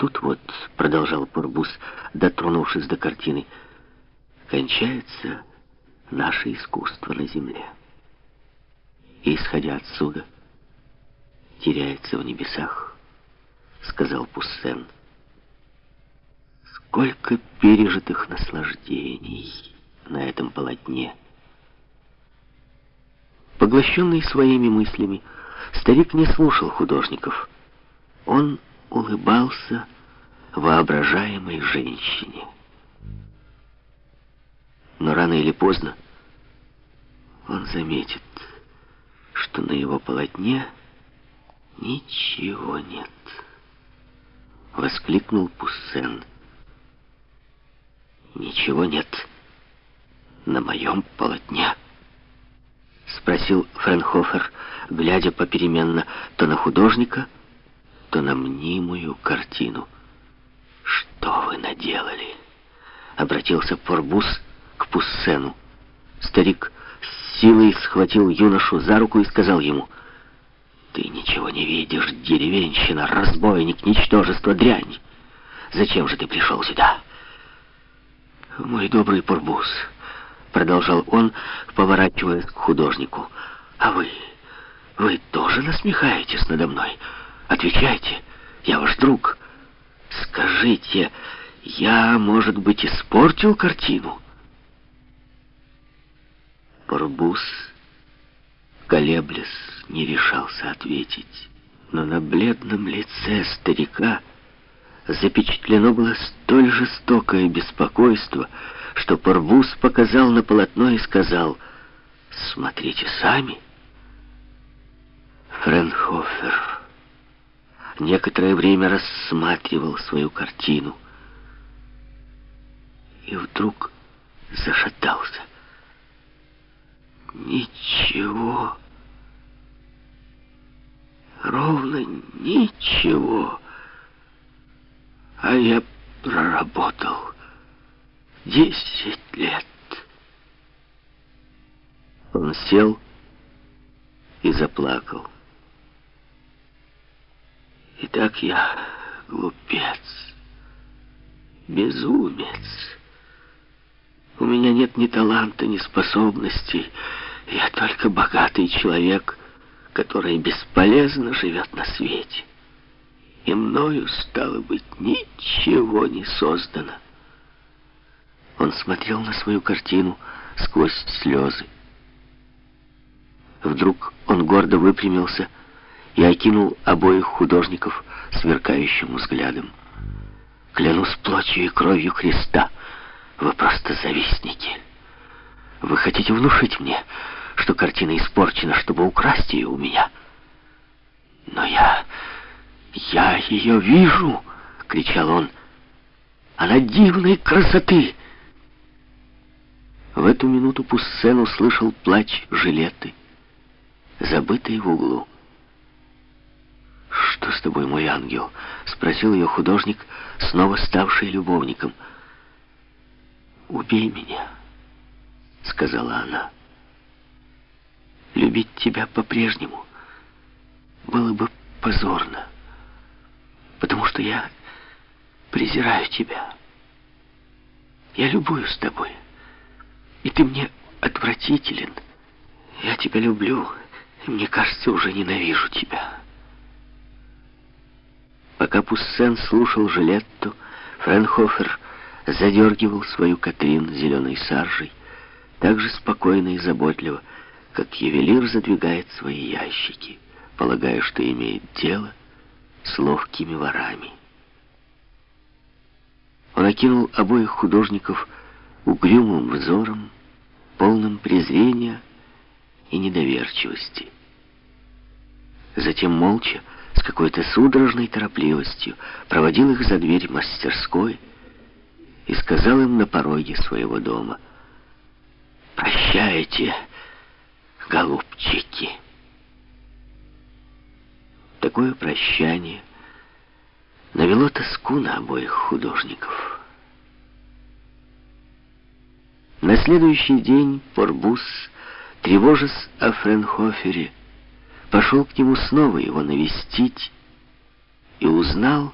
тут вот, продолжал Порбус, дотронувшись до картины, кончается наше искусство на земле. И, исходя отсюда, теряется в небесах, сказал Пуссен. Сколько пережитых наслаждений на этом полотне. Поглощенный своими мыслями, старик не слушал художников. Он улыбался воображаемой женщине. Но рано или поздно он заметит, что на его полотне ничего нет. Воскликнул Пуссен. Ничего нет на моем полотне. Спросил Френхофер, глядя попеременно то на художника, то на мнимую картину. «Что вы наделали?» Обратился Порбус к Пуссену. Старик с силой схватил юношу за руку и сказал ему, «Ты ничего не видишь, деревенщина, разбойник, ничтожество, дрянь. Зачем же ты пришел сюда?» «Мой добрый Порбус», — продолжал он, поворачиваясь к художнику, «а вы, вы тоже насмехаетесь надо мной? Отвечайте, я ваш друг. Скажите, я, может быть, испортил картину?» Порбус, колеблясь, не решался ответить. Но на бледном лице старика запечатлено было столь жестокое беспокойство, что Порбус показал на полотно и сказал «Смотрите сами». Френхофер некоторое время рассматривал свою картину и вдруг зашатался. Ничего. Ровно ничего. А я проработал десять лет. Он сел и заплакал. Итак, я глупец, безумец. У меня нет ни таланта, ни способностей. Я только богатый человек, который бесполезно живет на свете. И мною, стало быть, ничего не создано. Он смотрел на свою картину сквозь слезы. Вдруг он гордо выпрямился и окинул обоих художников сверкающим взглядом. «Клянусь плотью и кровью Христа, вы просто завистники. Вы хотите внушить мне, что картина испорчена, чтобы украсть ее у меня. Но я... я ее вижу!» — кричал он. «Она дивной красоты!» В эту минуту Пуссен услышал плач жилеты, забытый в углу. «Что с тобой, мой ангел?» — спросил ее художник, снова ставший любовником. «Убей меня», — сказала она. «Любить тебя по-прежнему было бы позорно, потому что я презираю тебя. Я любуюсь тобой, и ты мне отвратителен. Я тебя люблю, и мне кажется, уже ненавижу тебя». Пока Пуссен слушал Жилетту, Френхофер задергивал свою Катрин зеленой саржей, так же спокойно и заботливо, как ювелир задвигает свои ящики, полагая, что имеет дело с ловкими ворами. Он окинул обоих художников угрюмым взором, полным презрения и недоверчивости. Затем молча, с какой-то судорожной торопливостью, проводил их за дверь мастерской и сказал им на пороге своего дома «Прощайте, голубчики». Такое прощание навело тоску на обоих художников. На следующий день Порбус, тревожась о Френхофере, пошел к нему снова его навестить и узнал,